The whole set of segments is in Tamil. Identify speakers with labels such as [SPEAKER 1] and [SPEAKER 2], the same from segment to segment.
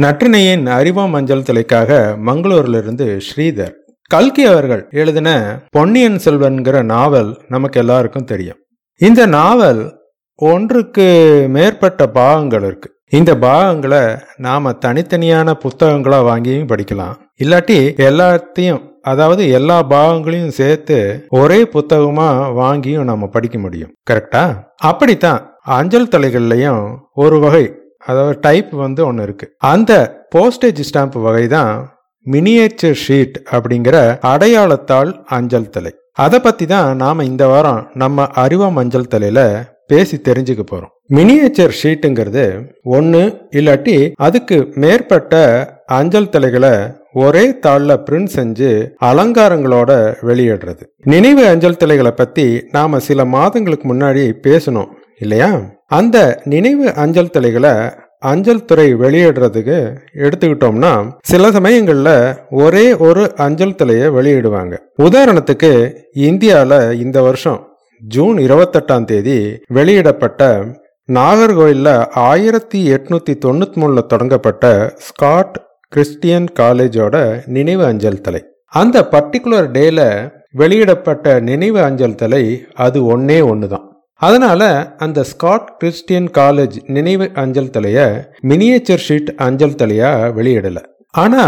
[SPEAKER 1] நற்றினையின் அறிவாம் அஞ்சல் தலைக்காக மங்களூரிலிருந்து ஸ்ரீதர். கல்கி அவர்கள் எழுதின பொன்னியின் செல்வன்கிற நாவல் நமக்கு எல்லாருக்கும் தெரியும். இந்த நாவல் ஒன்றுக்கு மேற்பட்ட பாகங்கள் இருக்கு. இந்த பாகங்களை நாம தனித்தனியான புத்தகங்களா வாங்கியும் படிக்கலாம். இல்லாட்டி எல்லாத்தையும் அதாவது எல்லா பாகங்களையும் சேர்த்து ஒரே புத்தகமா வாங்கியும் நம்ம படிக்க முடியும். கரெக்டா? அப்படித்தான் அஞ்சல் தலைகள்லையும் ஒரு வகை அதாவது டைப் வந்து ஒன்று இருக்குது அந்த போஸ்டேஜ் ஸ்டாம்ப் வகை தான் மினியேச்சர் ஷீட் அப்படிங்கிற அடையாளத்தாள் அஞ்சல் தலை. அதை பற்றி தான் நாம் இந்த வாரம் நம்ம அறிவம் அஞ்சல் தலையில் பேசி தெரிஞ்சுக்க போகிறோம் மினியேச்சர் ஷீட்டுங்கிறது ஒன்று இல்லாட்டி அதுக்கு மேற்பட்ட அஞ்சல் தலைகளை ஒரே தாளில் பிரிண்ட் செஞ்சு அலங்காரங்களோட வெளியிடுறது. நினைவு அஞ்சல் தலைகளை பற்றி நாம் சில மாதங்களுக்கு முன்னாடி பேசணும். இல்லையா? அந்த நினைவு அஞ்சல் தலைகளை அஞ்சல் துறை வெளியிடுறதுக்கு எடுத்துக்கிட்டோம்னா சில சமயங்களில் ஒரே ஒரு அஞ்சல் தலையை வெளியிடுவாங்க. உதாரணத்துக்கு இந்தியாவில் இந்த வருஷம் ஜூன் இருபத்தெட்டாம் தேதி வெளியிடப்பட்ட நாகர்கோயிலில் ஆயிரத்தி எட்நூத்தி தொண்ணூத்தி மூணுல தொடங்கப்பட்ட ஸ்காட் கிறிஸ்டியன் காலேஜோட நினைவு அஞ்சல் தலை. அந்த பர்டிகுலர் டேல வெளியிடப்பட்ட நினைவு அஞ்சல் தலை அது ஒன்னே ஒன்று தான் அதனால அந்த ஸ்காட் கிறிஸ்டியன் காலேஜ் நினைவு அஞ்சல் தலைய மினியேச்சர் ஷீட் அஞ்சல் தலையா வெளியிடல. ஆனா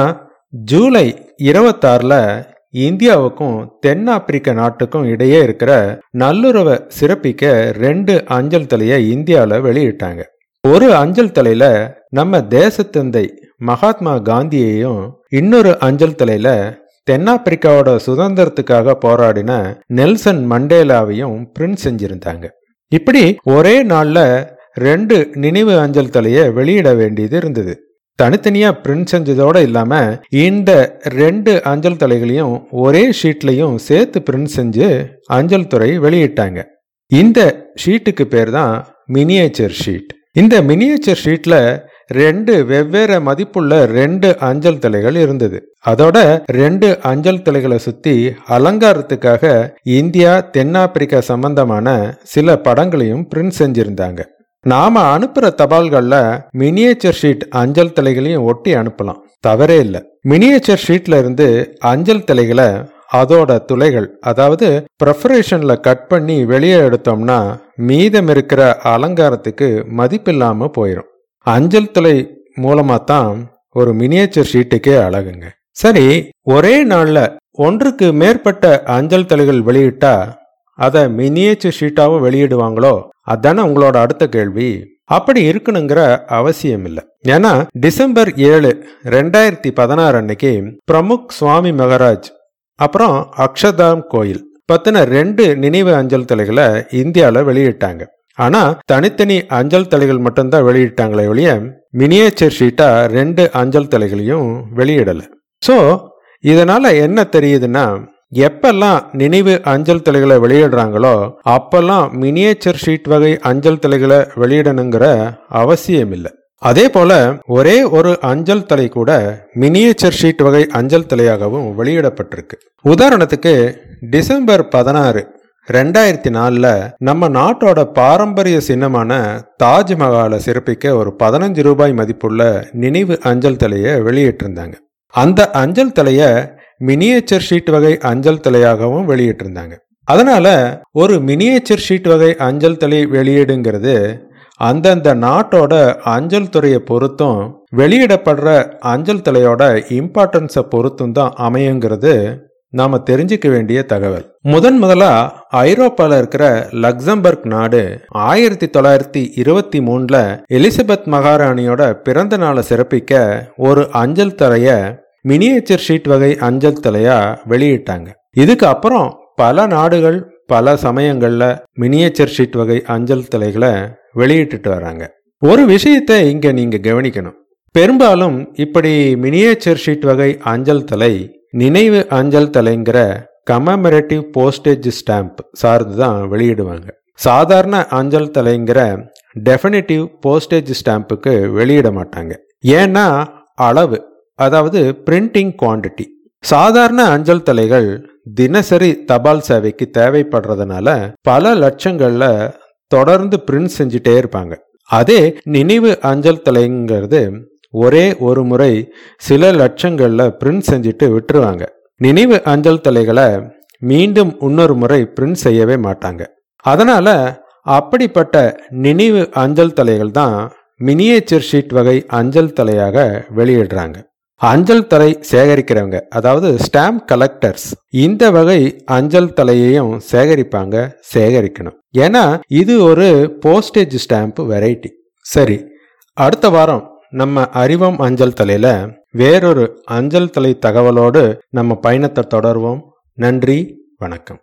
[SPEAKER 1] ஜூலை இருபத்தாறுல இந்தியாவுக்கும் தென்னாப்பிரிக்க நாட்டுக்கும் இடையே இருக்கிற நல்லுறவை சிறப்பிக்க ரெண்டு அஞ்சல் தலைய இந்தியாவில் வெளியிட்டாங்க. ஒரு அஞ்சல் தலையில நம்ம தேசத்தந்தை மகாத்மா காந்தியையும் இன்னொரு அஞ்சல் தலையில தென்னாப்பிரிக்காவோட சுதந்திரத்துக்காக போராடின நெல்சன் மண்டேலாவையும் பிரிண்ட் செஞ்சிருந்தாங்க. இப்படி ஒரே நாள்ல ரெண்டு நினைவு அஞ்சல் தலையை வெளியிட வேண்டியது இருந்தது. தனித்தனியா பிரிண்ட் செஞ்சதோட இல்லாம இந்த ரெண்டு அஞ்சல் தலைகளையும் ஒரே ஷீட்லையும் சேர்த்து பிரிண்ட் செஞ்சு அஞ்சல் துறை வெளியிட்டாங்க. இந்த ஷீட்டுக்கு பேர் தான் மினியேச்சர் ஷீட் இந்த மினியேச்சர் ஷீட்ல ரெண்டு வெவ்வேறு மதிப்புள்ள ரெண்டு அஞ்சல் தலைகள் இருந்தது. அதோட ரெண்டு அஞ்சல் தலைகளை சுத்தி அலங்காரத்துக்காக இந்தியா தென்னாப்பிரிக்கா சம்பந்தமான சில படங்களையும் பிரிண்ட் செஞ்சிருந்தாங்க. நாம அனுப்புற தபால்கள்ல மினியேச்சர் ஷீட் அஞ்சல் தலைகளையும் ஒட்டி அனுப்பலாம். தவறே இல்லை. மினியேச்சர் ஷீட்ல இருந்து அஞ்சல் தலைகளை அதோட துளைகள் அதாவது ப்ரெஃபரேஷன்ல கட் பண்ணி வெளியே எடுத்தோம்னா மீதம் இருக்கிற அலங்காரத்துக்கு மதிப்பில்லாம போயிடும் அஞ்சல் துளை மூலமா தான் ஒரு மினியேச்சர் ஷீட்டுக்கே அழகுங்க. சரி ஒரே நாளில் ஒன்றுக்கு மேற்பட்ட அஞ்சல் தலைகள் வெளியிட்டா அதை மினியேச்சர் ஷீட்டாகவும் வெளியிடுவாங்களோ? அதானே உங்களோட அடுத்த கேள்வி. அப்படி இருக்கணுங்கிற அவசியம் இல்லை ஏன்னா டிசம்பர் ஏழு ரெண்டாயிரத்தி பதினாறு அன்னைக்கு பிரமுக் சுவாமி மகராஜ் அப்புறம் அக்ஷதாம் கோயில் பத்தின ரெண்டு நினைவு அஞ்சல் தலைகளை இந்தியாவில் வெளியிட்டாங்க. ஆனா தனித்தனி அஞ்சல் தலைகள் மட்டும்தான் வெளியிட்டாங்களே ஒழிய மினியேச்சர் ஷீட்டா ரெண்டு அஞ்சல் தலைகளையும் வெளியிடல. ஸோ இதனால என்ன தெரியுதுன்னா எப்பெல்லாம் நினைவு அஞ்சல் தலைகளை வெளியிடுறாங்களோ அப்பெல்லாம் மினியேச்சர் ஷீட் வகை அஞ்சல் தலைகளை வெளியிடணுங்கிற அவசியம் இல்லை அதே போல ஒரே ஒரு அஞ்சல் தலை கூட மினியேச்சர் ஷீட் வகை அஞ்சல் தலையாகவும் வெளியிடப்பட்டிருக்கு. உதாரணத்துக்கு டிசம்பர் பதினாறு ரெண்டாயிரத்தி நாலில் நம்ம நாட்டோட பாரம்பரிய சின்னமான தாஜ்மஹாலை சிறப்பிக்க ஒரு பதினஞ்சு ரூபாய் மதிப்புள்ள நினைவு அஞ்சல் தலையை வெளியிட்டிருந்தாங்க. அந்த அஞ்சல் தலையை மினியேச்சர் ஷீட் வகை அஞ்சல் தலையாகவும் வெளியிட்டிருந்தாங்க. அதனால ஒரு மினியேச்சர் ஷீட் வகை அஞ்சல் தலை வெளியீடுங்கிறது அந்தந்த நாட்டோட அஞ்சல் துறையை பொறுத்தும் வெளியிடப்படுற அஞ்சல் தலையோட இம்பார்ட்டன்ஸை பொறுத்தும் தான் அமையுங்கிறது நாம தெரிஞ்சுக்க வேண்டிய தகவல். முதன் முதலா ஐரோப்பால இருக்கிற லக்சம்பர்க் நாடு ஆயிரத்தி தொள்ளாயிரத்தி இருபத்தி மூணுல எலிசபெத் மகாராணியோட பிறந்த நாளை சிறப்பிக்க ஒரு அஞ்சல் தலைய மினியேச்சர் ஷீட் வகை அஞ்சல் தலையா வெளியிட்டாங்க. இதுக்கு அப்புறம் பல நாடுகள் பல சமயங்கள்ல மினியேச்சர் ஷீட் வகை அஞ்சல் தலைகளை வெளியிட்டுட்டு வராங்க. ஒரு விஷயத்தை இங்க நீங்க கவனிக்கணும். பெரும்பாலும் இப்படி மினியேச்சர் ஷீட் வகை அஞ்சல் தலை நினைவு அஞ்சல் தலைங்கிற கமமரேட்டிவ் போஸ்டேஜ் ஸ்டாம்ப் சார்ந்து தான் வெளியிடுவாங்க. சாதாரண அஞ்சல் தலைங்கிற டெஃபினிட்டிவ் போஸ்டேஜ் ஸ்டாம்புக்கு வெளியிட மாட்டாங்க. ஏன்னா அளவு அதாவது பிரிண்டிங் குவாண்டிட்டி சாதாரண அஞ்சல் தலைகள் தினசரி தபால் சேவைக்கு தேவைப்படுறதுனால பல லட்சங்கள்ல தொடர்ந்து பிரிண்ட் செஞ்சுட்டே இருப்பாங்க. அதே நினைவு அஞ்சல் தலைங்கிறது ஒரே ஒரு முறை சில லட்சங்களில் பிரிண்ட் செஞ்சுட்டு விட்டுருவாங்க. நினைவு அஞ்சல் தலைகளை மீண்டும் இன்னொரு முறை பிரிண்ட் செய்யவே மாட்டாங்க. அதனால அப்படிப்பட்ட நினைவு அஞ்சல் தலைகள் தான் மினியேச்சர் ஷீட் வகை அஞ்சல் தலையாக வெளியிடுறாங்க. அஞ்சல் தலை சேகரிக்கிறவங்க அதாவது ஸ்டாம்ப் கலெக்டர்ஸ் இந்த வகை அஞ்சல் தலையையும் சேகரிப்பாங்க சேகரிக்கணும். ஏன்னா இது ஒரு போஸ்டேஜ் ஸ்டாம்ப் வெரைட்டி சரி அடுத்த வாரம் நம்ம அறிவம் அஞ்சல் தலையில வேறொரு அஞ்சல் தலை தகவலோடு நம்ம பயணத்தை தொடர்வோம். நன்றி வணக்கம்.